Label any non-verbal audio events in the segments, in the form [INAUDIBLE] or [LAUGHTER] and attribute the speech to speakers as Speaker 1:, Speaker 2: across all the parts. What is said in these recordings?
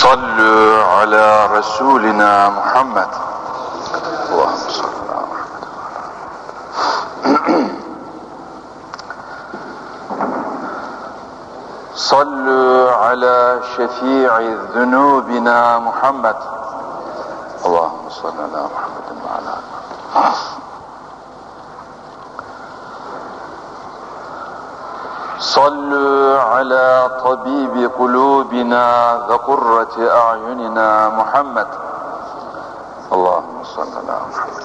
Speaker 1: صلوا على رسولنا محمد. اللهم صل على محمد. صلوا على شفيع ذنوبنا محمد. اللهم صل على محمد وعلى آل صلوا على طبيب قلوبنا وقرة أعيننا محمد. اللهم صل على محمد.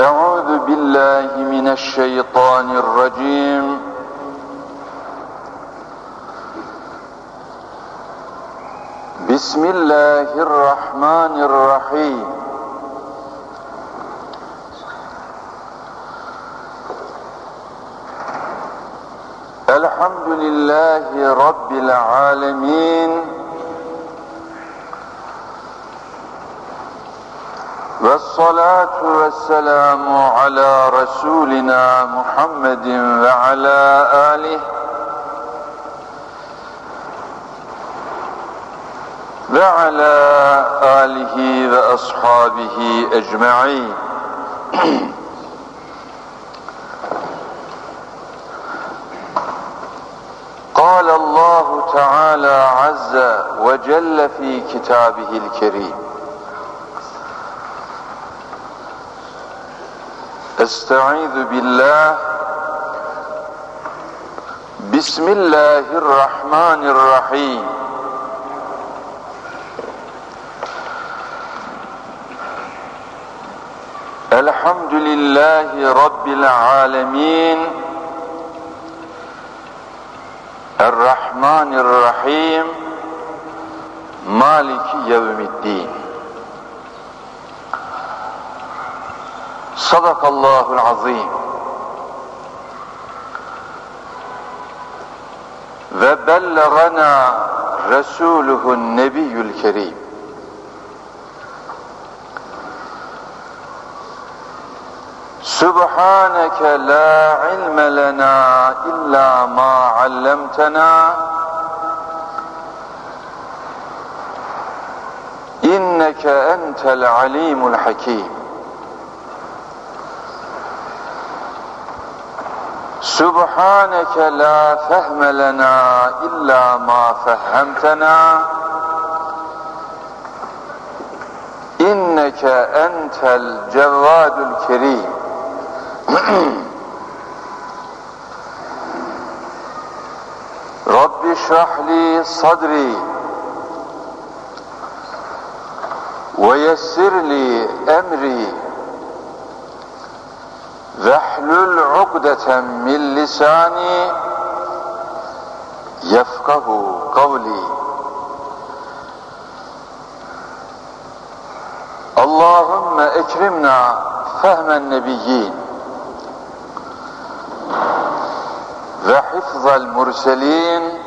Speaker 1: أعوذ بالله من الشيطان الرجيم. بسم الله الرحمن الرحيم. الحمد لله رب العالمين. والصلاة والسلام على رسولنا محمد وعلى آله. وعلى آله وأصحابه أجمعين. [CLEARS THROAT] وجل في كتابه الكريم. استعيذ بالله. بسم الله الرحمن الرحيم. الحمد لله رب العالمين. الرحمن الرحيم. Maliki yevmiddin. Sadakallahul azim. Ve bellegana Resuluhun nebiyyül kerim. Subhaneke la ilme lena illa ma allamtena إنك أنت العليم الحكيم. سبحانك لا فهم لنا إلا ما فهمتنا. إنك أنت الجواد الكريم. [CLEARS THROAT] رب اشرح لي صدري. ويسر لي أمري. واحلل عقدة من لساني يفقه قولي. اللهم اكرمنا فهم النبيين وحفظ المرسلين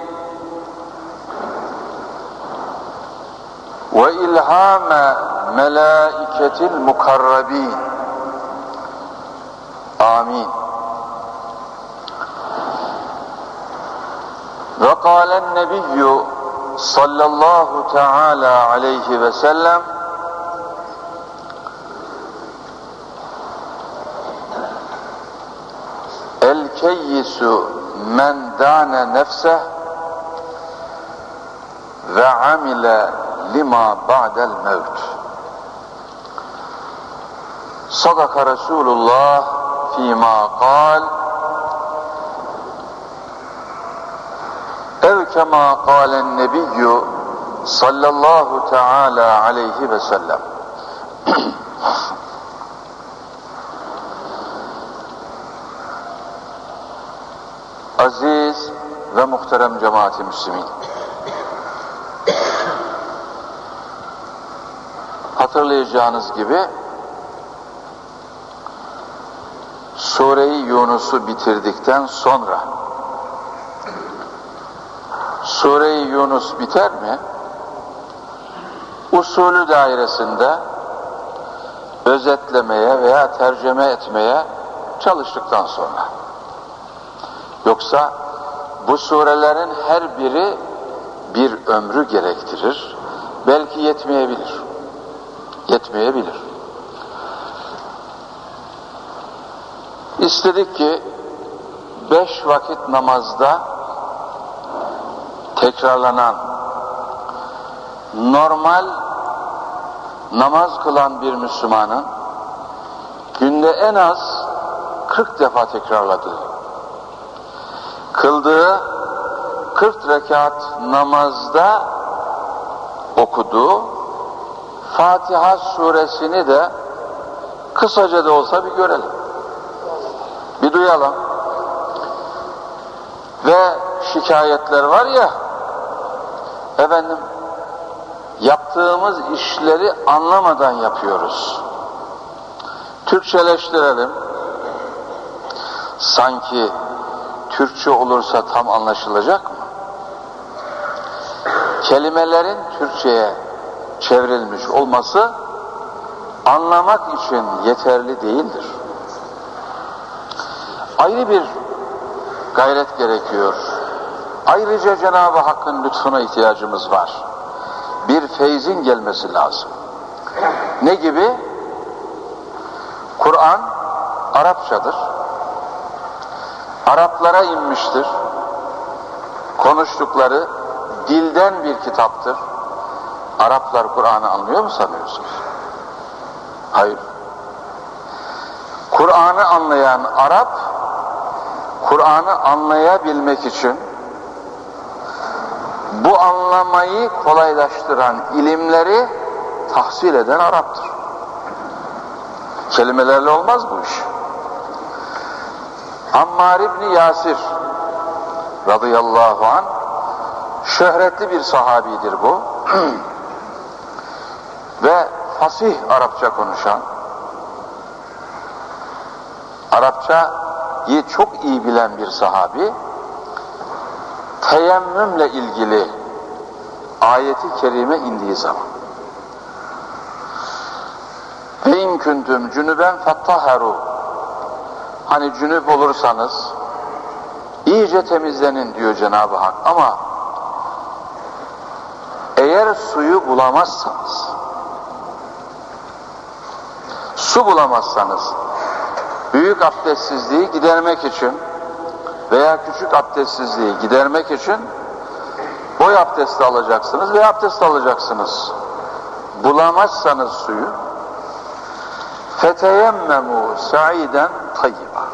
Speaker 1: وإلهام melâiketil mukarrabîn. Amin. Ve kâlen nebiyyü sallallahu teâlâ aleyhi ve sellem El-keyyisu men dâne nefseh ve amile lima ba'del mevt. Sadaka Resulullah fîmâ kal ev kemâ kâlen nebiyyü sallallahu teâlâ aleyhi ve sellem. [CLEARS THROAT] Aziz ve muhterem cemaati müslümin. Hatırlayacağınız gibi Sure-i Yunus'u bitirdikten sonra Sure-i Yunus biter mi? Usulü dairesinde özetlemeye veya tercüme etmeye çalıştıktan sonra Yoksa bu surelerin her biri bir ömrü gerektirir. Belki yetmeyebilir. Yetmeyebilir. İstedik ki beş vakit namazda tekrarlanan normal namaz kılan bir Müslümanın günde en az 40 defa tekrarladığı, kıldığı 40 rekat namazda okuduğu Fatiha suresini de kısaca da olsa bir görelim. Duyalım. Ve şikayetler var ya efendim yaptığımız işleri anlamadan yapıyoruz. Türkçeleştirelim. Sanki Türkçe olursa tam anlaşılacak mı? Kelimelerin Türkçe'ye çevrilmiş olması anlamak için yeterli değildir. Ayrı bir gayret gerekiyor. Ayrıca Cenab-ı Hakk'ın lütfuna ihtiyacımız var. Bir feyzin gelmesi lazım. Ne gibi? Kur'an Arapçadır. Araplara inmiştir. Konuştukları dilden bir kitaptır. Araplar Kur'an'ı anlıyor mu sanıyorsunuz? Hayır. Kur'an'ı anlayan Arap, Kur'an'ı anlayabilmek için bu anlamayı kolaylaştıran ilimleri tahsil eden Arap'tır. Kelimelerle olmaz bu iş. Ammar İbni Yasir radıyallahu an şöhretli bir sahabidir bu. [CLEARS THROAT] Ve fasih Arapça konuşan, Arapçayı çok iyi bilen bir sahabi, teyemmümle ilgili ayeti kerime indiği zaman ve in kuntum cünüben fettaharu hani cünüp olursanız iyice temizlenin diyor Cenab-ı Hak. Ama eğer suyu bulamazsanız su bulamazsanız büyük abdestsizliği gidermek için veya küçük abdestsizliği gidermek için boy abdesti alacaksınız veya abdest alacaksınız. Bulamazsanız suyu feteyemmemu sa'iden tayyiba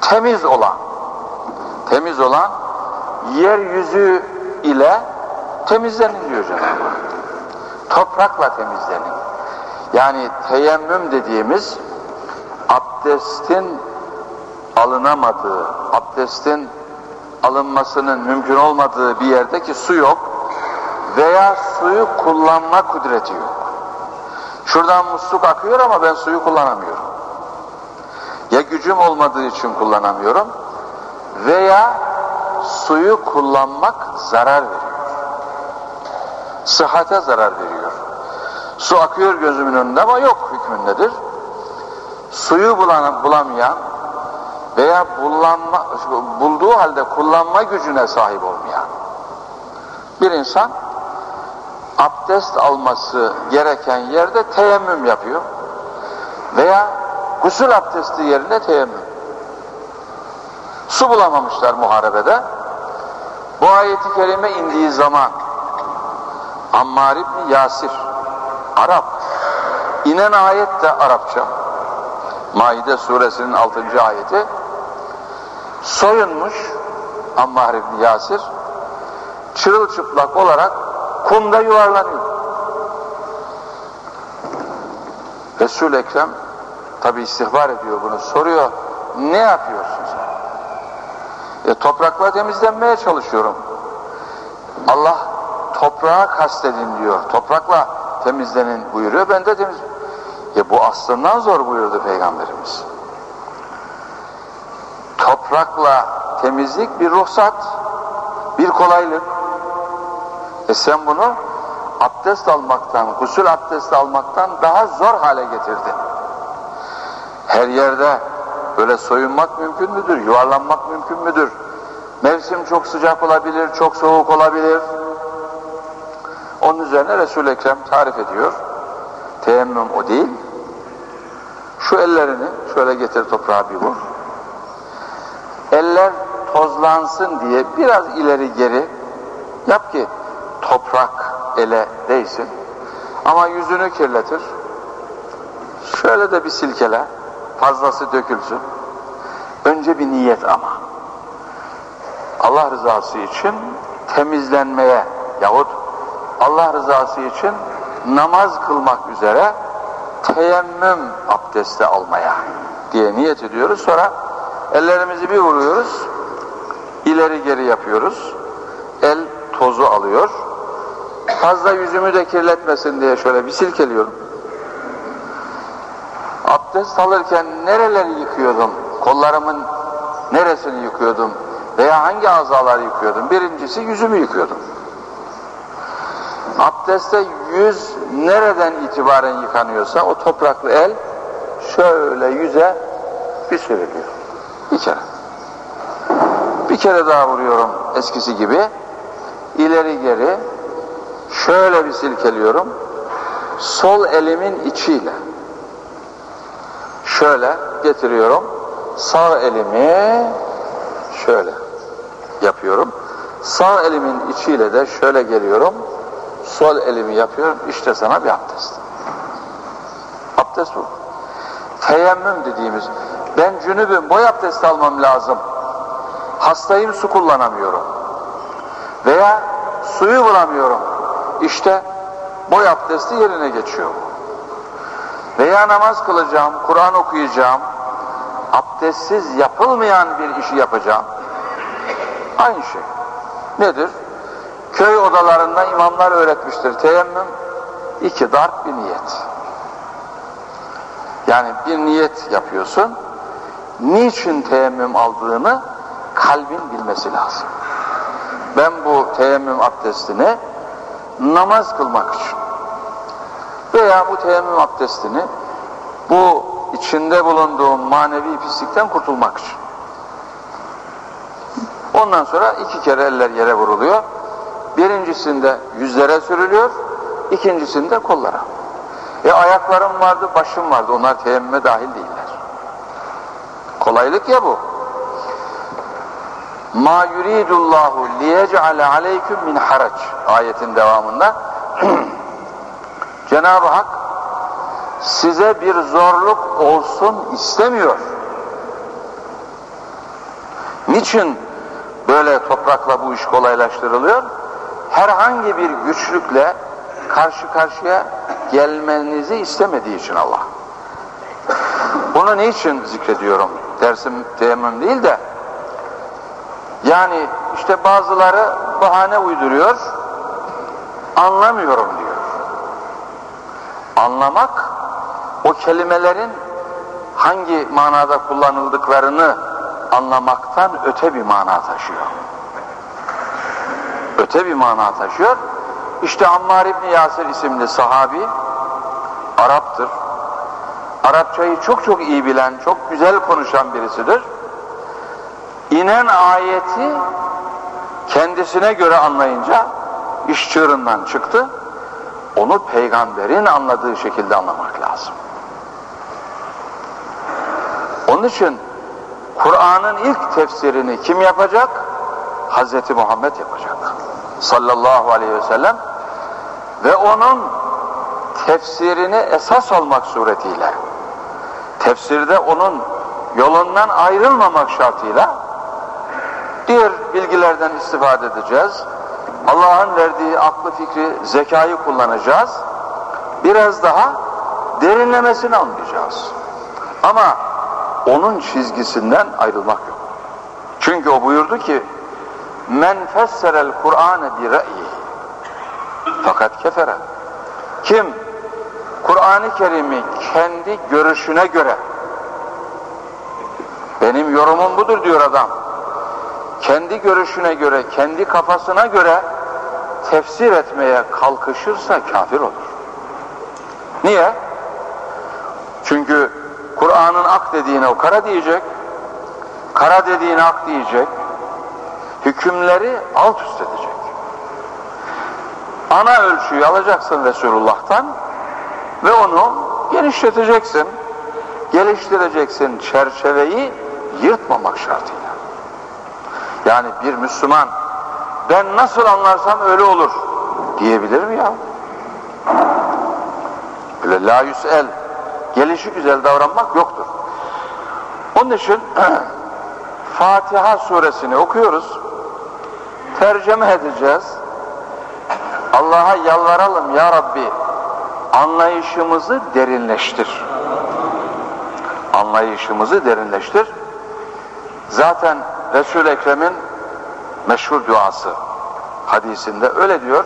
Speaker 1: temiz olan temiz olan yeryüzü ile temizlenin diyor Cenab-ı. Toprakla temizlenin. Yani teyemmüm dediğimiz abdestin alınamadığı, abdestin alınmasının mümkün olmadığı bir yerdeki su yok veya suyu kullanma kudreti yok. Şuradan musluk akıyor ama ben suyu kullanamıyorum. Ya gücüm olmadığı için kullanamıyorum veya suyu kullanmak zarar veriyor. Sıhhate zarar veriyor. Su akıyor gözümün önünde ama yok hükmündedir. Suyu bulan, bulamayan veya bullanma, bulduğu halde kullanma gücüne sahip olmayan bir insan abdest alması gereken yerde teyemmüm yapıyor veya gusül abdesti yerine teyemmüm. Su bulamamışlar muharebede. Bu ayeti kerime indiği zaman Ammar İbni Yasir Arap inen ayet de Arapça Maide suresinin 6. ayeti soyunmuş Ammar İbni Yasir çırılçıplak olarak kumda yuvarlanıyor. Resul-i Ekrem tabi istihbar ediyor bunu soruyor ne yapıyorsun? E, toprakla temizlenmeye çalışıyorum. Allah toprağa kastedin diyor. Toprakla temizlenin buyuruyor. Ben de temiz. E bu aslından zor buyurdu Peygamberimiz. Toprakla temizlik bir ruhsat, bir kolaylık. E sen bunu abdest almaktan, gusül abdesti almaktan daha zor hale getirdin. Her yerde Böyle soyunmak mümkün müdür? Yuvarlanmak mümkün müdür? Mevsim çok sıcak olabilir, çok soğuk olabilir. Onun üzerine Resul-i Ekrem tarif ediyor. Teyemmüm o değil. Şu ellerini şöyle getir toprağa bir vur. Eller tozlansın diye biraz ileri geri yap ki toprak ele değsin. Ama yüzünü kirletir. Şöyle de bir silkele. Fazlası dökülsün. Önce bir niyet ama. Allah rızası için temizlenmeye yahut Allah rızası için namaz kılmak üzere teyemmüm abdesti almaya diye niyet ediyoruz. Sonra ellerimizi bir vuruyoruz. ileri geri yapıyoruz. El tozu alıyor. Fazla yüzümü de kirletmesin diye şöyle bir silkeliyorum. Abdest alırken nereleri yıkıyordum? Kollarımın neresini yıkıyordum? Veya hangi azaları yıkıyordum? Birincisi yüzümü yıkıyordum. Abdestte yüz nereden itibaren yıkanıyorsa o topraklı el şöyle yüze bir sürülüyor. Bir kere. Bir kere daha vuruyorum eskisi gibi. İleri geri şöyle bir silkeliyorum. Sol elimin içiyle şöyle getiriyorum. Sağ elimi şöyle yapıyorum. Sağ elimin içiyle de şöyle geliyorum. Sol elimi yapıyorum. İşte sana bir abdest. Abdest bu. Teyemmüm dediğimiz ben cünübüm boy abdesti almam lazım. Hastayım su kullanamıyorum. Veya suyu bulamıyorum. İşte boy abdesti yerine geçiyor. Veya namaz kılacağım, Kur'an okuyacağım, abdestsiz yapılmayan bir işi yapacağım. Aynı şey. Nedir? Köy odalarında imamlar öğretmiştir. Teyemmüm iki darp bir niyet. Yani bir niyet yapıyorsun. Niçin teyemmüm aldığını kalbin bilmesi lazım. Ben bu teyemmüm abdestini namaz kılmak için veya bu teyemmüm abdestini bu içinde bulunduğum manevi pislikten kurtulmak için. Ondan sonra iki kere eller yere vuruluyor. Birincisinde yüzlere sürülüyor, ikincisinde kollara. E ayaklarım vardı, başım vardı. Onlar teyemmüme dahil değiller. Kolaylık ya bu. Ma yuridullahu liyec'ale aleyküm min harac ayetin devamında [CLEARS THROAT] Cenab-ı Hak size bir zorluk olsun istemiyor. Niçin böyle toprakla bu iş kolaylaştırılıyor? Herhangi bir güçlükle karşı karşıya gelmenizi istemediği için Allah. Bunu niçin zikrediyorum? Dersim teyemmüm değil de yani işte bazıları bahane uyduruyor anlamıyorum diyor. Anlamak o kelimelerin hangi manada kullanıldıklarını anlamaktan öte bir mana taşıyor. Öte bir mana taşıyor. İşte Ammar İbni Yasir isimli sahabi Arap'tır. Arapçayı çok çok iyi bilen, çok güzel konuşan birisidir. İnen ayeti kendisine göre anlayınca iş çığırından çıktı. Onu peygamberin anladığı şekilde anlamak lazım. Onun için Kur'an'ın ilk tefsirini kim yapacak? Hazreti Muhammed yapacak. Sallallahu aleyhi ve sellem ve onun tefsirini esas almak suretiyle tefsirde onun yolundan ayrılmamak şartıyla diğer bilgilerden istifade edeceğiz. Allah'ın verdiği aklı fikri, zekayı kullanacağız. Biraz daha derinlemesini anlayacağız. Ama onun çizgisinden ayrılmak yok. Çünkü o buyurdu ki men fesserel Kur'an'ı bi re'yi fakat kefere kim Kur'an-ı Kerim'i kendi görüşüne göre benim yorumum budur diyor adam kendi görüşüne göre kendi kafasına göre tefsir etmeye kalkışırsa kafir olur niye? çünkü Kur'an Kur'an'ın ak dediğine o kara diyecek. Kara dediğine ak diyecek. Hükümleri alt üst edecek. Ana ölçüyü alacaksın Resulullah'tan ve onu genişleteceksin. Geliştireceksin çerçeveyi yırtmamak şartıyla. Yani bir Müslüman ben nasıl anlarsam öyle olur diyebilir mi ya? Böyle la yüsel gelişi güzel davranmak yoktur. Onun için [CLEARS THROAT] Fatiha suresini okuyoruz. Tercüme edeceğiz. Allah'a yalvaralım ya Rabbi anlayışımızı derinleştir. Anlayışımızı derinleştir. Zaten Resul-i Ekrem'in meşhur duası hadisinde öyle diyor.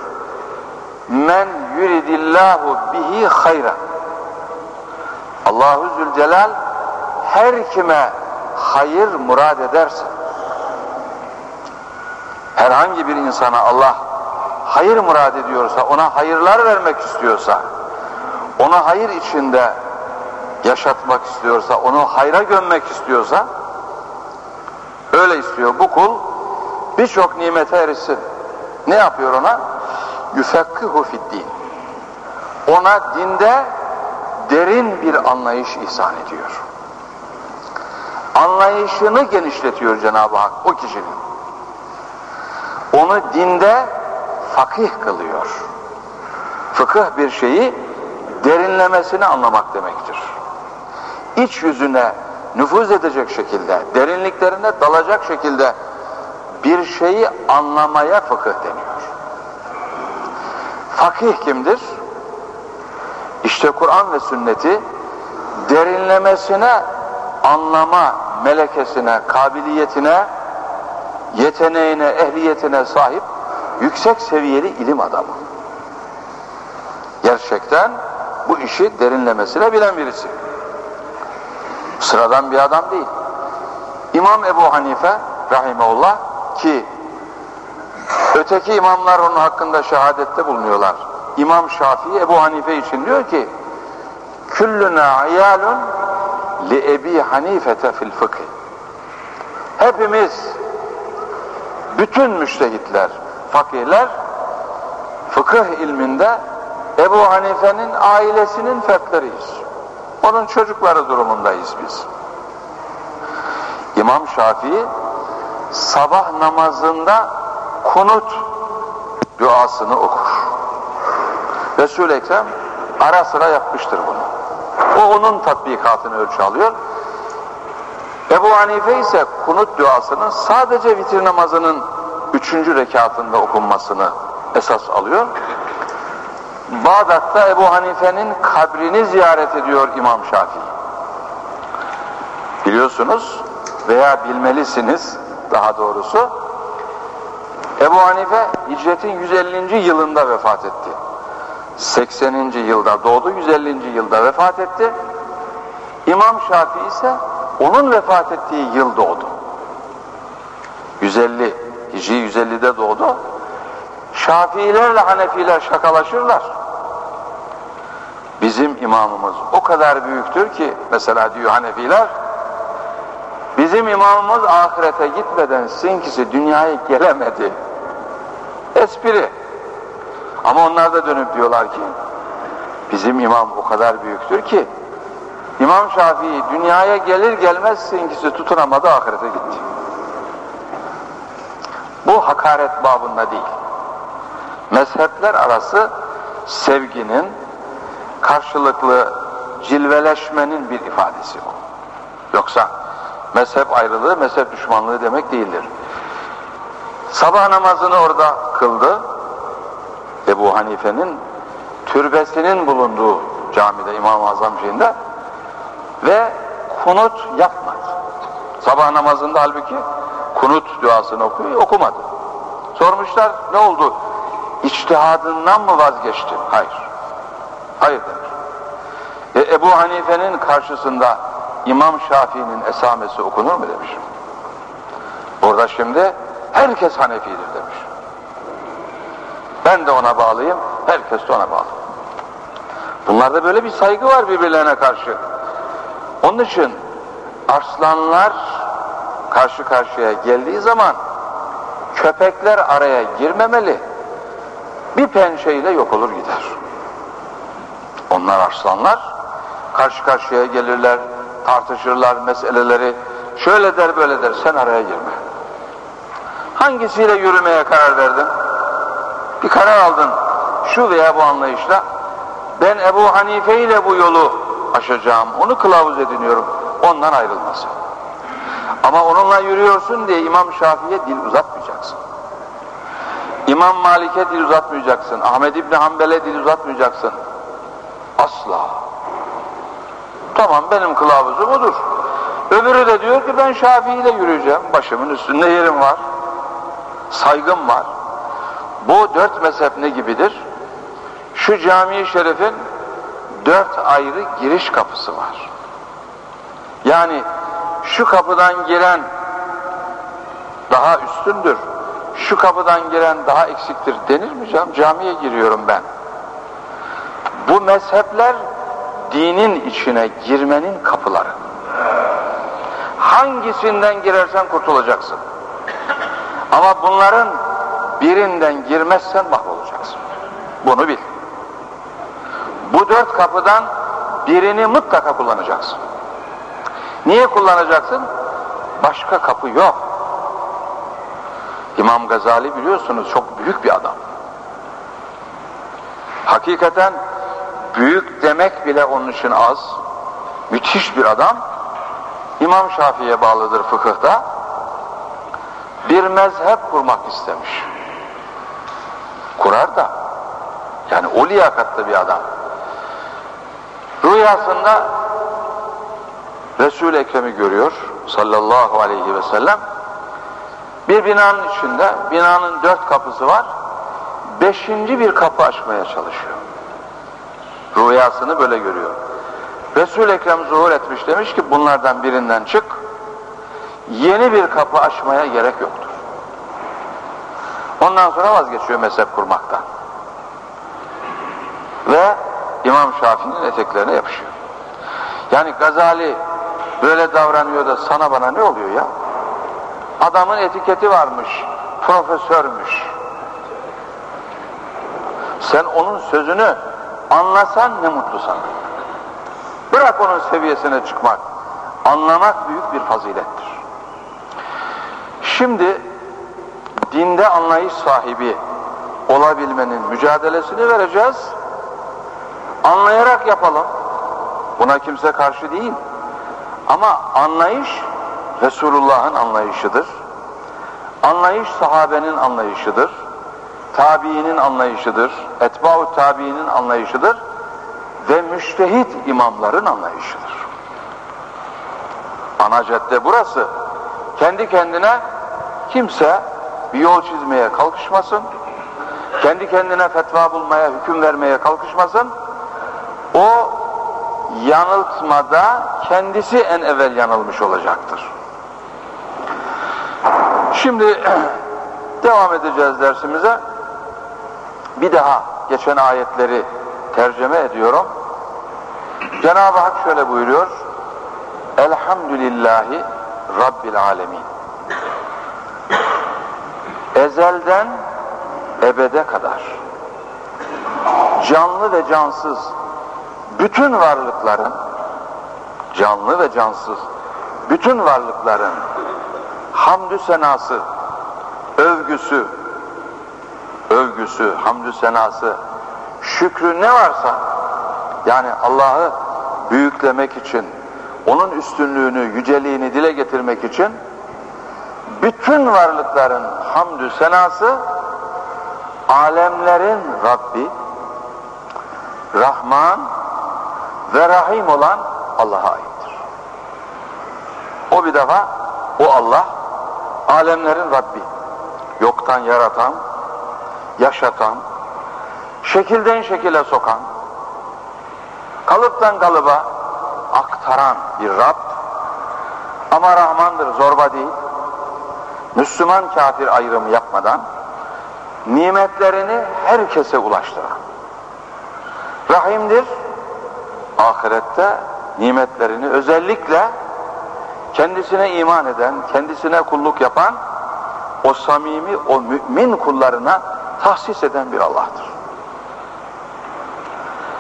Speaker 1: Men yuridillahu bihi hayra. Allahu Zülcelal her kime hayır murad ederse herhangi bir insana Allah hayır murad ediyorsa, ona hayırlar vermek istiyorsa, ona hayır içinde yaşatmak istiyorsa, onu hayra gömmek istiyorsa, öyle istiyor bu kul, birçok nimete erişsin. Ne yapıyor ona? Yüfekkihu fiddin. Ona dinde derin bir anlayış ihsan ediyor. Anlayışını genişletiyor Cenab-ı Hak o kişinin. Onu dinde fakih kılıyor. Fıkıh bir şeyi derinlemesine anlamak demektir. İç yüzüne nüfuz edecek şekilde, derinliklerine dalacak şekilde bir şeyi anlamaya fıkıh deniyor. Fakih kimdir? İşte Kur'an ve sünneti derinlemesine anlama melekesine, kabiliyetine, yeteneğine, ehliyetine sahip yüksek seviyeli ilim adamı. Gerçekten bu işi derinlemesine bilen birisi. Sıradan bir adam değil. İmam Ebu Hanife rahimeullah ki öteki imamlar onun hakkında şehadette bulunuyorlar. İmam Şafii Ebu Hanife için diyor ki küllüna ayalun li Ebi Hanifete fil fıkhi hepimiz bütün müştehitler, fakihler fıkıh ilminde Ebu Hanife'nin ailesinin fertleriyiz. Onun çocukları durumundayız biz. İmam Şafii sabah namazında kunut duasını okur. Resul-i Ekrem ara sıra yapmıştır bunu. O onun tatbikatını ölçü alıyor. Ebu Hanife ise kunut duasının sadece vitir namazının üçüncü rekatında okunmasını esas alıyor. Bağdat'ta Ebu Hanife'nin kabrini ziyaret ediyor İmam Şafii. Biliyorsunuz veya bilmelisiniz daha doğrusu Ebu Hanife hicretin 150. yılında vefat etti. 80. yılda doğdu, 150. yılda vefat etti. İmam Şafii ise onun vefat ettiği yıl doğdu. 150, Hicri 150'de doğdu. Şafiilerle Hanefiler şakalaşırlar. Bizim imamımız o kadar büyüktür ki, mesela diyor Hanefiler, bizim imamımız ahirete gitmeden sinkisi dünyaya gelemedi. Espri. Ama onlar da dönüp diyorlar ki, bizim imam o kadar büyüktür ki, İmam Şafii dünyaya gelir gelmez sinkisi tutunamadı ahirete gitti. Bu hakaret babında değil. Mezhepler arası sevginin, karşılıklı cilveleşmenin bir ifadesi bu. Yoksa mezhep ayrılığı, mezhep düşmanlığı demek değildir. Sabah namazını orada kıldı. Ebu Hanife'nin türbesinin bulunduğu camide İmam-ı Azam şeyinde ve kunut yapmadı. Sabah namazında halbuki kunut duasını okuyor, okumadı. Sormuşlar ne oldu? İçtihadından mı vazgeçtin? Hayır. Hayır demiş. E, Ebu Hanife'nin karşısında İmam Şafii'nin esamesi okunur mu demiş. Burada şimdi herkes Hanefi'dir demiş. Ben de ona bağlıyım, herkes de ona bağlı. Bunlarda böyle bir saygı var birbirlerine karşı. Onun için arslanlar karşı karşıya geldiği zaman köpekler araya girmemeli. Bir pençeyle yok olur gider. Onlar arslanlar karşı karşıya gelirler, tartışırlar meseleleri. Şöyle der böyle der sen araya girme. Hangisiyle yürümeye karar verdin? Bir karar aldın. Şu veya bu anlayışla ben Ebu Hanife ile bu yolu aşacağım. Onu kılavuz ediniyorum. Ondan ayrılmasın. Ama onunla yürüyorsun diye İmam Şafii'ye dil uzatmayacaksın. İmam Malik'e dil uzatmayacaksın. Ahmed İbni Hanbel'e dil uzatmayacaksın. Asla. Tamam benim kılavuzum odur. Öbürü de diyor ki ben Şafii ile yürüyeceğim. Başımın üstünde yerim var. Saygım var. Bu dört mezhep ne gibidir? Şu cami-i şerifin dört ayrı giriş kapısı var. Yani şu kapıdan giren daha üstündür, şu kapıdan giren daha eksiktir denir mi canım? Camiye giriyorum ben. Bu mezhepler dinin içine girmenin kapıları. Hangisinden girersen kurtulacaksın. Ama bunların birinden girmezsen mahvolacaksın. Bunu bil. Dört kapıdan birini mutlaka kullanacaksın. Niye kullanacaksın? Başka kapı yok. İmam Gazali biliyorsunuz çok büyük bir adam. Hakikaten büyük demek bile onun için az. Müthiş bir adam. İmam Şafii'ye bağlıdır fıkıhta. Bir mezhep kurmak istemiş. Kurar da. Yani o liyakatlı bir adam. Rüyasında Resul-i Ekrem'i görüyor sallallahu aleyhi ve sellem. Bir binanın içinde, binanın dört kapısı var. Beşinci bir kapı açmaya çalışıyor. Rüyasını böyle görüyor. Resul-i Ekrem zuhur etmiş demiş ki bunlardan birinden çık. Yeni bir kapı açmaya gerek yoktur. Ondan sonra vazgeçiyor mezhep kurmaktan. İmam Şafii'nin eteklerine yapışıyor. Yani Gazali böyle davranıyor da sana bana ne oluyor ya? Adamın etiketi varmış, profesörmüş. Sen onun sözünü anlasan ne mutlu sana. Bırak onun seviyesine çıkmak. Anlamak büyük bir fazilettir. Şimdi dinde anlayış sahibi olabilmenin mücadelesini vereceğiz. Anlayarak yapalım. Buna kimse karşı değil. Ama anlayış Resulullah'ın anlayışıdır. Anlayış sahabenin anlayışıdır. Tabiinin anlayışıdır. Etba'u tabiinin anlayışıdır. Ve müştehit imamların anlayışıdır. Ana cadde burası. Kendi kendine kimse bir yol çizmeye kalkışmasın. Kendi kendine fetva bulmaya, hüküm vermeye kalkışmasın. O yanıltmada kendisi en evvel yanılmış olacaktır. Şimdi [CLEARS THROAT] devam edeceğiz dersimize. Bir daha geçen ayetleri tercüme ediyorum. Cenab-ı Hak şöyle buyuruyor. Elhamdülillahi Rabbil Alemin. Ezelden ebede kadar canlı ve cansız bütün varlıkların canlı ve cansız bütün varlıkların hamdü senası övgüsü övgüsü, hamdü senası şükrü ne varsa yani Allah'ı büyüklemek için onun üstünlüğünü, yüceliğini dile getirmek için bütün varlıkların hamdü senası alemlerin Rabbi Rahman ve Rahim olan Allah'a aittir. O bir defa o Allah alemlerin Rabbi. Yoktan yaratan, yaşatan, şekilden şekile sokan, kalıptan kalıba aktaran bir Rab ama Rahmandır, zorba değil. Müslüman kafir ayrımı yapmadan nimetlerini herkese ulaştıran. Rahimdir, ahirette nimetlerini özellikle kendisine iman eden, kendisine kulluk yapan o samimi, o mümin kullarına tahsis eden bir Allah'tır.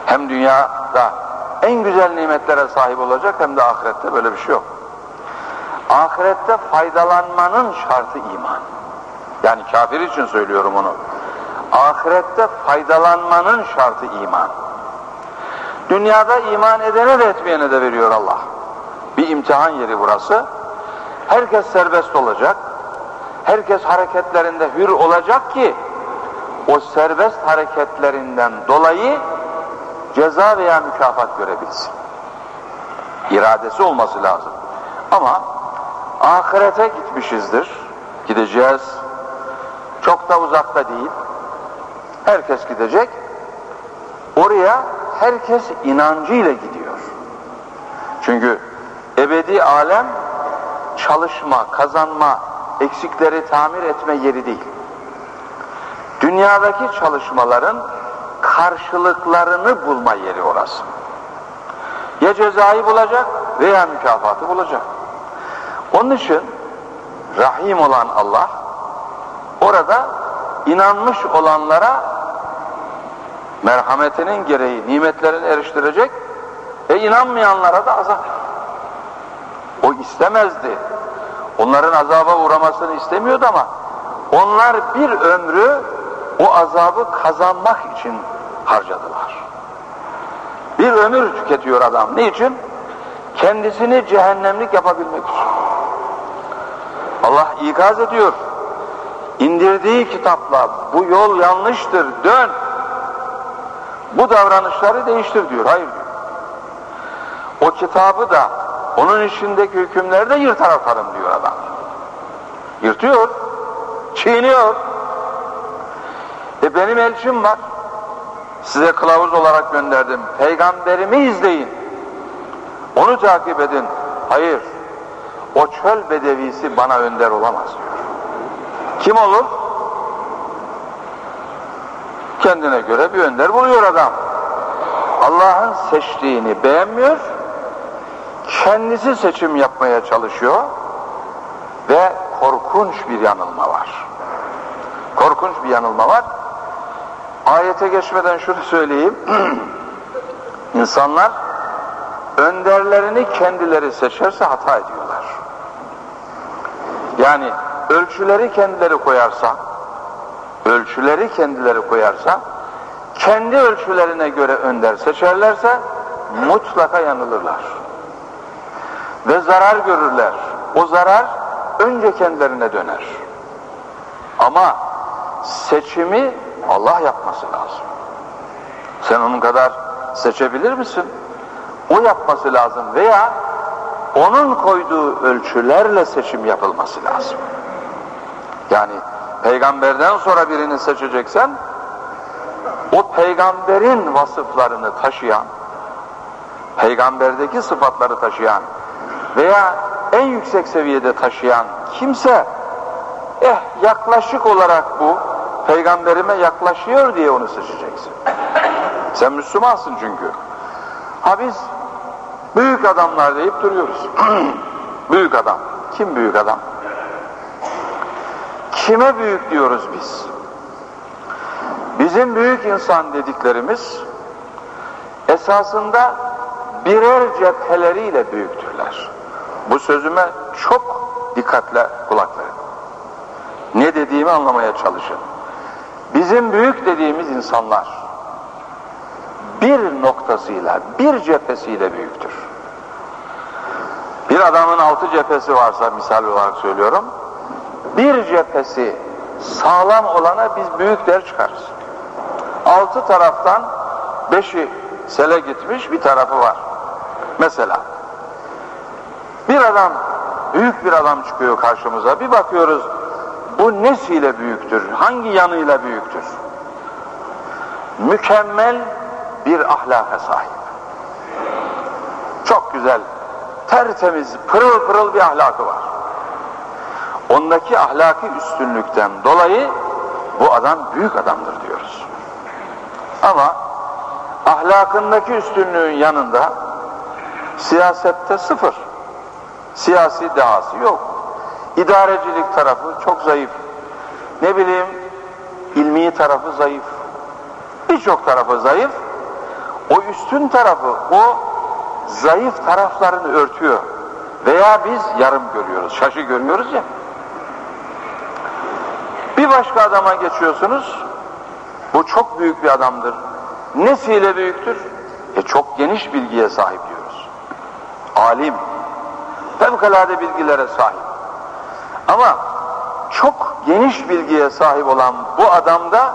Speaker 1: Hem dünyada en güzel nimetlere sahip olacak hem de ahirette böyle bir şey yok. Ahirette faydalanmanın şartı iman. Yani kafir için söylüyorum onu. Ahirette faydalanmanın şartı iman. Dünyada iman edene de etmeyene de veriyor Allah. Bir imtihan yeri burası. Herkes serbest olacak. Herkes hareketlerinde hür olacak ki o serbest hareketlerinden dolayı ceza veya mükafat görebilsin. İradesi olması lazım. Ama ahirete gitmişizdir. Gideceğiz. Çok da uzakta değil. Herkes gidecek. Oraya herkes inancıyla gidiyor. Çünkü ebedi alem çalışma, kazanma, eksikleri tamir etme yeri değil. Dünyadaki çalışmaların karşılıklarını bulma yeri orası. Ya cezayı bulacak veya mükafatı bulacak. Onun için Rahim olan Allah orada inanmış olanlara merhametinin gereği nimetlerini eriştirecek e inanmayanlara da azap. O istemezdi. Onların azaba uğramasını istemiyordu ama onlar bir ömrü o azabı kazanmak için harcadılar. Bir ömür tüketiyor adam. Niçin? Kendisini cehennemlik yapabilmek için. Allah ikaz ediyor. İndirdiği kitapla bu yol yanlıştır, dön. Bu davranışları değiştir diyor. Hayır diyor. O kitabı da onun içindeki hükümleri de yırtar atarım diyor adam. Yırtıyor, çiğniyor. E benim elçim var. Size kılavuz olarak gönderdim. Peygamberimi izleyin. Onu takip edin. Hayır. O çöl bedevisi bana önder olamaz diyor. Kim olur? Kendine göre bir önder buluyor adam. Allah'ın seçtiğini beğenmiyor, kendisi seçim yapmaya çalışıyor ve korkunç bir yanılma var. Korkunç bir yanılma var. Ayete geçmeden şunu söyleyeyim. [CLEARS THROAT] İnsanlar önderlerini kendileri seçerse hata ediyorlar. Yani ölçüleri kendileri koyarsa, ölçüleri kendileri koyarsa, kendi ölçülerine göre önder seçerlerse mutlaka yanılırlar. Ve zarar görürler. O zarar önce kendilerine döner. Ama seçimi Allah yapması lazım. Sen onun kadar seçebilir misin? O yapması lazım veya onun koyduğu ölçülerle seçim yapılması lazım. Yani peygamberden sonra birini seçeceksen o peygamberin vasıflarını taşıyan, peygamberdeki sıfatları taşıyan veya en yüksek seviyede taşıyan kimse eh yaklaşık olarak bu peygamberime yaklaşıyor diye onu seçeceksin. Sen Müslümansın çünkü. Ha biz büyük adamlar deyip duruyoruz. [CLEARS THROAT] büyük adam. Kim büyük adam? Kime büyük diyoruz biz? Bizim büyük insan dediklerimiz esasında birer cepheleriyle büyüktürler. Bu sözüme çok dikkatle kulak verin. Ne dediğimi anlamaya çalışın. Bizim büyük dediğimiz insanlar bir noktasıyla, bir cephesiyle büyüktür. Bir adamın altı cephesi varsa misal olarak söylüyorum, bir cephesi sağlam olana biz büyük der çıkarız. Altı taraftan beşi sele gitmiş bir tarafı var. Mesela bir adam, büyük bir adam çıkıyor karşımıza, bir bakıyoruz bu nesiyle büyüktür, hangi yanıyla büyüktür? Mükemmel bir ahlaka sahip. Çok güzel, tertemiz, pırıl pırıl bir ahlakı var. Ondaki ahlaki üstünlükten dolayı bu adam büyük adamdır diyoruz. Ama ahlakındaki üstünlüğün yanında Siyasette sıfır. Siyasi dehası yok. İdarecilik tarafı çok zayıf. Ne bileyim ilmi tarafı zayıf. Birçok tarafı zayıf. O üstün tarafı, o zayıf taraflarını örtüyor. Veya biz yarım görüyoruz, şaşı görüyoruz ya. Başka adama geçiyorsunuz, bu çok büyük bir adamdır. Nesiyle büyüktür? E çok geniş bilgiye sahip diyoruz. Alim, fevkalade bilgilere sahip. Ama çok geniş bilgiye sahip olan bu adamda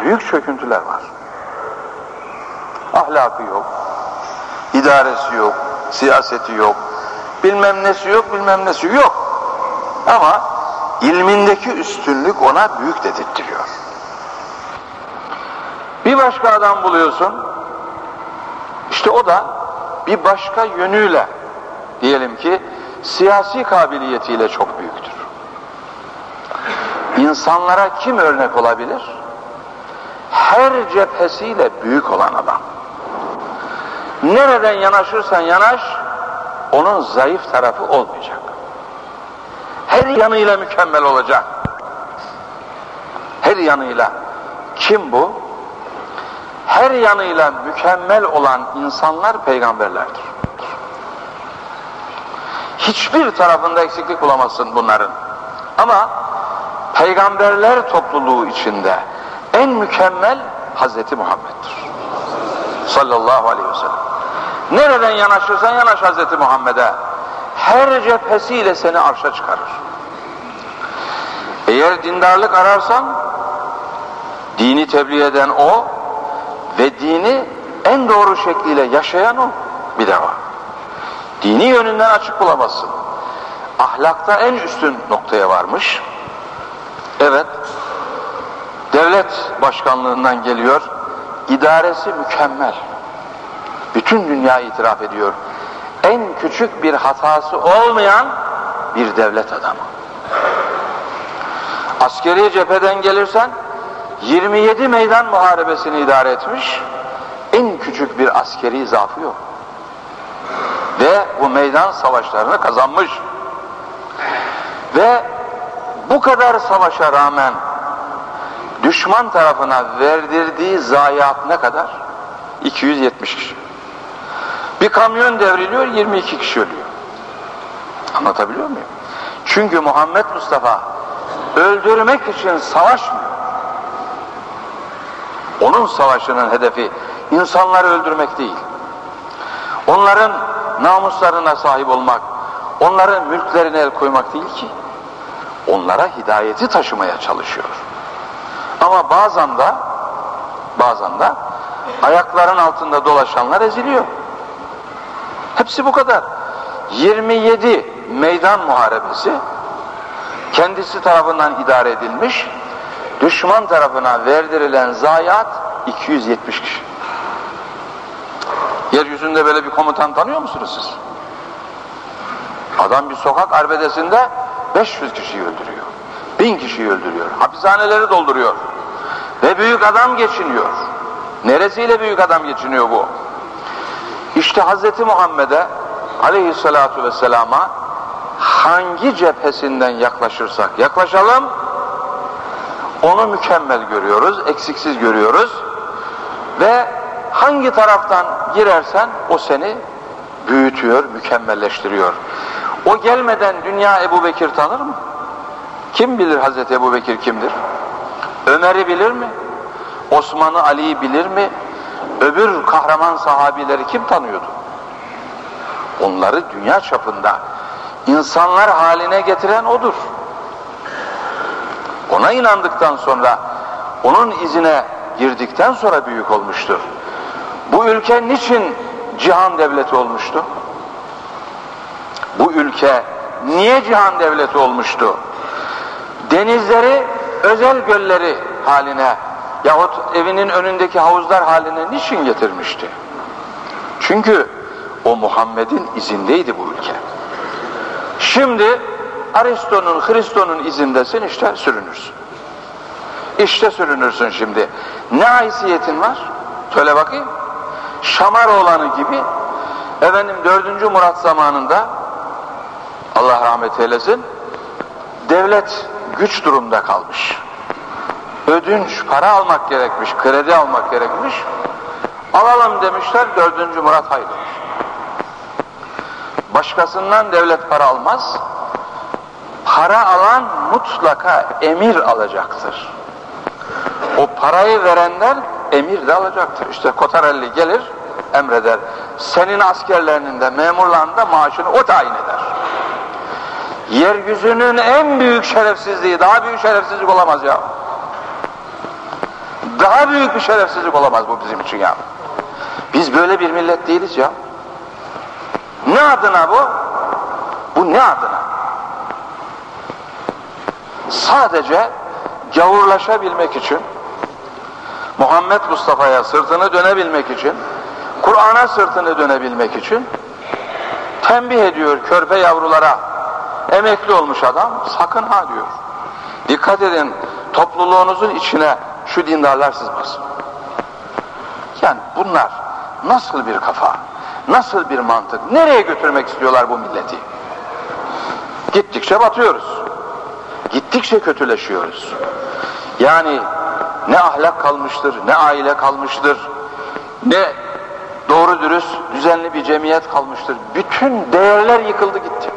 Speaker 1: büyük çöküntüler var. Ahlakı yok, idaresi yok, siyaseti yok, bilmem nesi yok, bilmem nesi yok. Ama ilmindeki üstünlük ona büyük dedirtiyor. Bir başka adam buluyorsun, işte o da bir başka yönüyle, diyelim ki siyasi kabiliyetiyle çok büyüktür. İnsanlara kim örnek olabilir? Her cephesiyle büyük olan adam. Nereden yanaşırsan yanaş, onun zayıf tarafı olmayacak. Her yanıyla mükemmel olacak. Her yanıyla. Kim bu? Her yanıyla mükemmel olan insanlar peygamberlerdir. Hiçbir tarafında eksiklik bulamazsın bunların. Ama peygamberler topluluğu içinde en mükemmel Hazreti Muhammed'dir. Sallallahu aleyhi ve sellem. Nereden yanaşırsan yanaş Hazreti Muhammed'e. Her cephesiyle seni arşa çıkarır. Eğer dindarlık ararsan dini tebliğ eden o ve dini en doğru şekliyle yaşayan o bir defa. Dini yönünden açık bulamazsın. Ahlakta en üstün noktaya varmış. Evet, devlet başkanlığından geliyor, idaresi mükemmel. Bütün dünya itiraf ediyor. En küçük bir hatası olmayan bir devlet adamı. Askeri cepheden gelirsen 27 meydan muharebesini idare etmiş. En küçük bir askeri zaafı yok. Ve bu meydan savaşlarını kazanmış. Ve bu kadar savaşa rağmen düşman tarafına verdirdiği zayiat ne kadar? 270 kişi. Bir kamyon devriliyor 22 kişi ölüyor. Anlatabiliyor muyum? Çünkü Muhammed Mustafa öldürmek için savaşmıyor. Onun savaşının hedefi insanları öldürmek değil. Onların namuslarına sahip olmak, onların mülklerine el koymak değil ki. Onlara hidayeti taşımaya çalışıyor. Ama bazen de bazen de ayakların altında dolaşanlar eziliyor. Hepsi bu kadar. 27 meydan muharebesi kendisi tarafından idare edilmiş, düşman tarafına verdirilen zayiat 270 kişi. Yeryüzünde böyle bir komutan tanıyor musunuz siz? Adam bir sokak arbedesinde 500 kişiyi öldürüyor. 1000 kişiyi öldürüyor. Hapishaneleri dolduruyor. Ve büyük adam geçiniyor. Neresiyle büyük adam geçiniyor bu? İşte Hz. Muhammed'e aleyhissalatu vesselama hangi cephesinden yaklaşırsak yaklaşalım onu mükemmel görüyoruz, eksiksiz görüyoruz ve hangi taraftan girersen o seni büyütüyor, mükemmelleştiriyor. O gelmeden dünya Ebu Bekir tanır mı? Kim bilir Hazreti Ebu Bekir kimdir? Ömer'i bilir mi? Osman'ı Ali'yi bilir mi? Öbür kahraman sahabileri kim tanıyordu? Onları dünya çapında insanlar haline getiren odur. Ona inandıktan sonra, onun izine girdikten sonra büyük olmuştur. Bu ülke niçin cihan devleti olmuştu? Bu ülke niye cihan devleti olmuştu? Denizleri özel gölleri haline yahut evinin önündeki havuzlar haline niçin getirmişti? Çünkü o Muhammed'in izindeydi bu ülke. Şimdi Aristo'nun, Hristo'nun izindesin işte sürünürsün. İşte sürünürsün şimdi. Ne haysiyetin var? Söyle bakayım. Şamar olanı gibi Efendim 4. Murat zamanında Allah rahmet eylesin devlet güç durumda kalmış. Ödünç para almak gerekmiş, kredi almak gerekmiş. Alalım demişler 4. Murat hayır Başkasından devlet para almaz. Para alan mutlaka emir alacaktır. O parayı verenler emir de alacaktır. İşte Kotarelli gelir, emreder. Senin askerlerinin de memurlarının da maaşını o tayin eder. Yeryüzünün en büyük şerefsizliği, daha büyük şerefsizlik olamaz ya. Daha büyük bir şerefsizlik olamaz bu bizim için ya. Biz böyle bir millet değiliz ya. Ne adına bu? Bu ne adına? Sadece gavurlaşabilmek için, Muhammed Mustafa'ya sırtını dönebilmek için, Kur'an'a sırtını dönebilmek için tembih ediyor körpe yavrulara, emekli olmuş adam, sakın ha diyor. Dikkat edin, topluluğunuzun içine şu dindarlar sızmasın. Yani bunlar nasıl bir kafa, nasıl bir mantık, nereye götürmek istiyorlar bu milleti? Gittikçe batıyoruz. Gittikçe kötüleşiyoruz. Yani ne ahlak kalmıştır, ne aile kalmıştır, ne doğru dürüst, düzenli bir cemiyet kalmıştır. Bütün değerler yıkıldı gitti.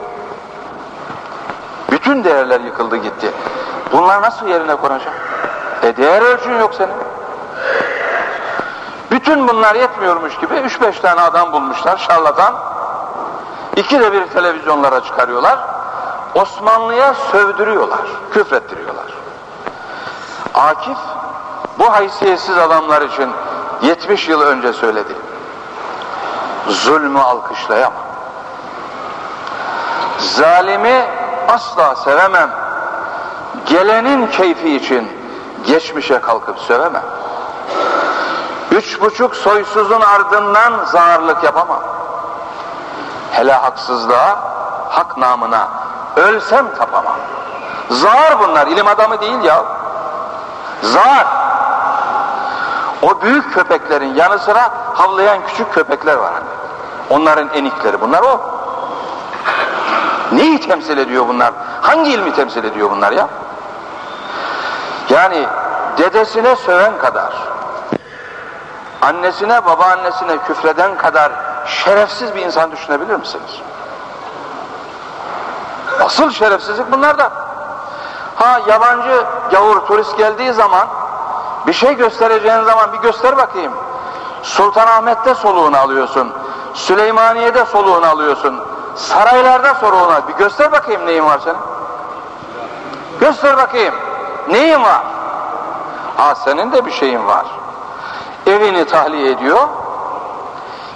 Speaker 1: Bütün değerler yıkıldı gitti. Bunlar nasıl yerine konacak? E değer ölçün yok senin. Bütün bunlar yetmiyormuş gibi 3-5 tane adam bulmuşlar şarlatan. İki de bir televizyonlara çıkarıyorlar. Osmanlı'ya sövdürüyorlar, küfrettiriyorlar. Akif bu haysiyetsiz adamlar için 70 yıl önce söyledi. Zulmü alkışlayamam. Zalimi asla sevemem. Gelenin keyfi için geçmişe kalkıp sövemem. Üç buçuk soysuzun ardından zağırlık yapamam. Hele haksızlığa, hak namına ölsem tapamam. Zar bunlar, ilim adamı değil ya. Zar. O büyük köpeklerin yanı sıra havlayan küçük köpekler var. Hani. Onların enikleri bunlar o. Neyi temsil ediyor bunlar? Hangi ilmi temsil ediyor bunlar ya? Yani dedesine söven kadar, annesine babaannesine küfreden kadar şerefsiz bir insan düşünebilir misiniz? Asıl şerefsizlik bunlarda. Ha yabancı gavur turist geldiği zaman bir şey göstereceğin zaman bir göster bakayım. Sultanahmet'te soluğunu alıyorsun. Süleymaniye'de soluğunu alıyorsun. Saraylarda soluğunu Bir göster bakayım neyin var senin. Göster bakayım. Neyin var? Ha senin de bir şeyin var. Evini tahliye ediyor.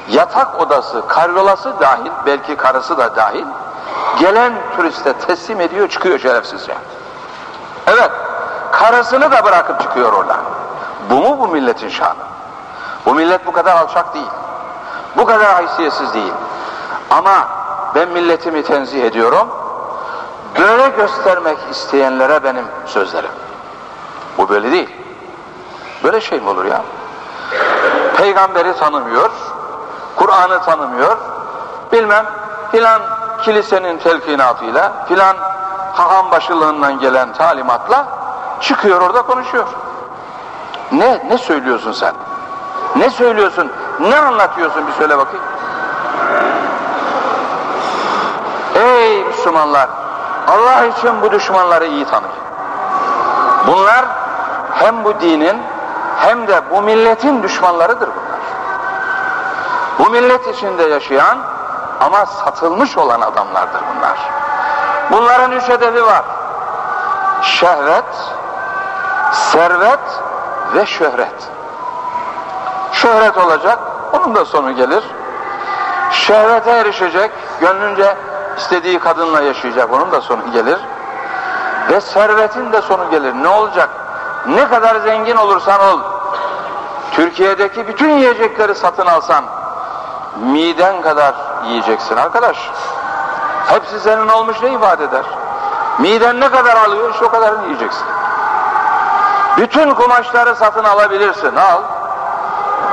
Speaker 1: Yatak odası, karyolası dahil, belki karısı da dahil. Gelen turiste teslim ediyor, çıkıyor şerefsizce. Evet, karısını da bırakıp çıkıyor oradan. Bu mu bu milletin şanı? Bu millet bu kadar alçak değil. Bu kadar haysiyetsiz değil. Ama ben milletimi tenzih ediyorum. Böyle göstermek isteyenlere benim sözlerim. Bu böyle değil. Böyle şey mi olur ya? Peygamberi tanımıyor, Kur'an'ı tanımıyor, bilmem filan kilisenin telkinatıyla, filan haham başılığından gelen talimatla çıkıyor orada konuşuyor. Ne, ne söylüyorsun sen? Ne söylüyorsun? Ne anlatıyorsun bir söyle bakayım. Ey Müslümanlar! Allah için bu düşmanları iyi tanıyın. Bunlar hem bu dinin hem de bu milletin düşmanlarıdır bunlar. Bu millet içinde yaşayan ama satılmış olan adamlardır bunlar. Bunların üç hedefi var. Şehvet, servet ve şöhret. Şöhret olacak, onun da sonu gelir. Şehvete erişecek, gönlünce istediği kadınla yaşayacak, onun da sonu gelir. Ve servetin de sonu gelir. Ne olacak? Ne kadar zengin olursan ol, Türkiye'deki bütün yiyecekleri satın alsan, miden kadar yiyeceksin arkadaş. Hepsi senin olmuş ne ifade eder? Miden ne kadar alıyor, işte o kadarını yiyeceksin. Bütün kumaşları satın alabilirsin, al.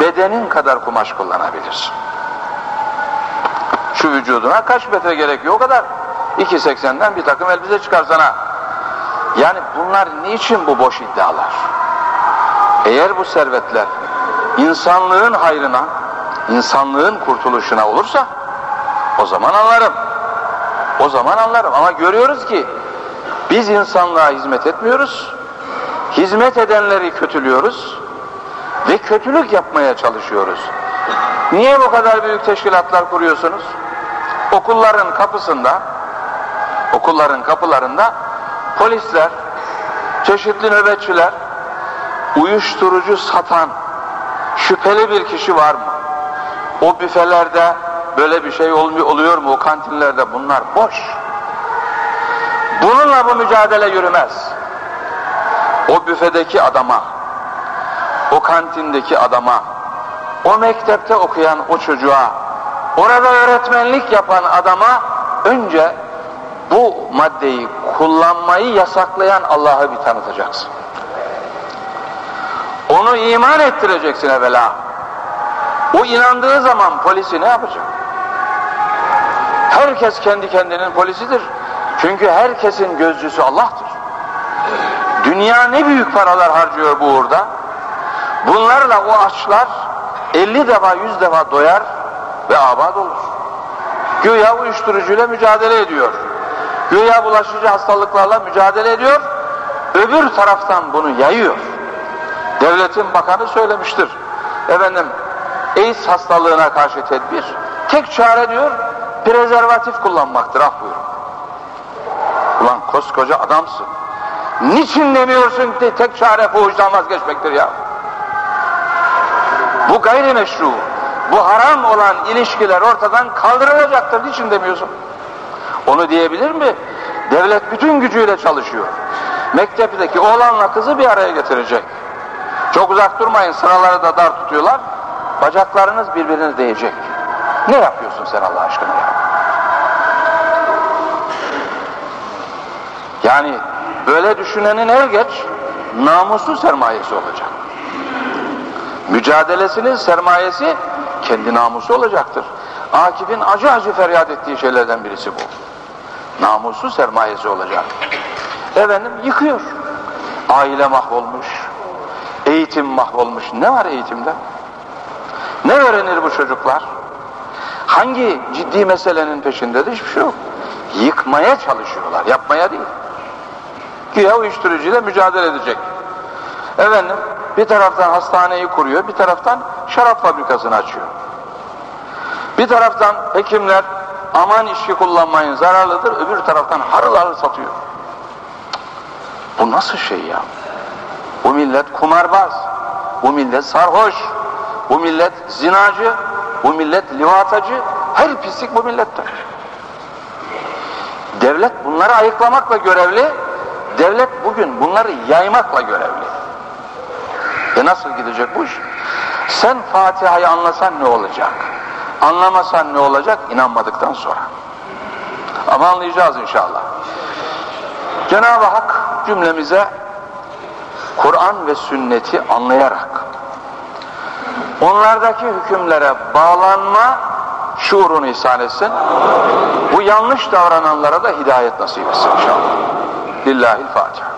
Speaker 1: Bedenin kadar kumaş kullanabilirsin. Şu vücuduna kaç metre gerekiyor o kadar. 2.80'den bir takım elbise çıkar sana. Yani bunlar niçin bu boş iddialar? Eğer bu servetler insanlığın hayrına, insanlığın kurtuluşuna olursa o zaman anlarım. O zaman anlarım ama görüyoruz ki biz insanlığa hizmet etmiyoruz. Hizmet edenleri kötülüyoruz ve kötülük yapmaya çalışıyoruz. Niye bu kadar büyük teşkilatlar kuruyorsunuz? Okulların kapısında, okulların kapılarında polisler, çeşitli nöbetçiler, uyuşturucu satan şüpheli bir kişi var mı? O büfelerde böyle bir şey oluyor mu? O kantinlerde bunlar boş. Bununla bu mücadele yürümez. O büfedeki adama, o kantindeki adama, o mektepte okuyan o çocuğa, orada öğretmenlik yapan adama önce bu maddeyi kullanmayı yasaklayan Allah'ı bir tanıtacaksın. Onu iman ettireceksin evvela. O inandığı zaman polisi ne yapacak? Herkes kendi kendinin polisidir. Çünkü herkesin gözcüsü Allah'tır. Dünya ne büyük paralar harcıyor bu uğurda. Bunlarla o açlar 50 defa 100 defa doyar ve abad olur. Güya uyuşturucuyla mücadele ediyor. Güya bulaşıcı hastalıklarla mücadele ediyor. Öbür taraftan bunu yayıyor. Devletin bakanı söylemiştir. Efendim AIDS hastalığına karşı tedbir tek çare diyor prezervatif kullanmaktır. Ah buyurun. Ulan koskoca adamsın. Niçin demiyorsun ki tek çare fuhuştan vazgeçmektir ya? Bu gayrimeşru, bu haram olan ilişkiler ortadan kaldırılacaktır. Niçin demiyorsun? Onu diyebilir mi? Devlet bütün gücüyle çalışıyor. Mektepteki oğlanla kızı bir araya getirecek. Çok uzak durmayın, sıraları da dar tutuyorlar. Bacaklarınız birbirine değecek. Ne yapıyorsun sen Allah aşkına ya? Yani böyle düşünenin er geç namuslu sermayesi olacak. Mücadelesinin sermayesi kendi namusu olacaktır. Akif'in acı acı feryat ettiği şeylerden birisi bu. Namuslu sermayesi olacak. Efendim yıkıyor. Aile mahvolmuş. Eğitim mahvolmuş. Ne var eğitimde? Ne öğrenir bu çocuklar? Hangi ciddi meselenin peşinde hiçbir şey yok. Yıkmaya çalışıyorlar, yapmaya değil. Güya uyuşturucuyla mücadele edecek. Efendim, bir taraftan hastaneyi kuruyor, bir taraftan şarap fabrikasını açıyor. Bir taraftan hekimler aman içki kullanmayın zararlıdır, öbür taraftan harıl harıl satıyor. Bu nasıl şey ya? Bu millet kumarbaz, bu millet sarhoş, bu millet zinacı, bu millet livatacı, her pislik bu millette. Devlet bunları ayıklamakla görevli, devlet bugün bunları yaymakla görevli. E nasıl gidecek bu iş? Sen Fatiha'yı anlasan ne olacak? Anlamasan ne olacak? İnanmadıktan sonra. Ama anlayacağız inşallah. Cenab-ı Hak cümlemize Kur'an ve sünneti anlayarak onlardaki hükümlere bağlanma şuurunu ihsan etsin. Bu yanlış davrananlara da hidayet nasip etsin inşallah. Lillahi'l Fatiha.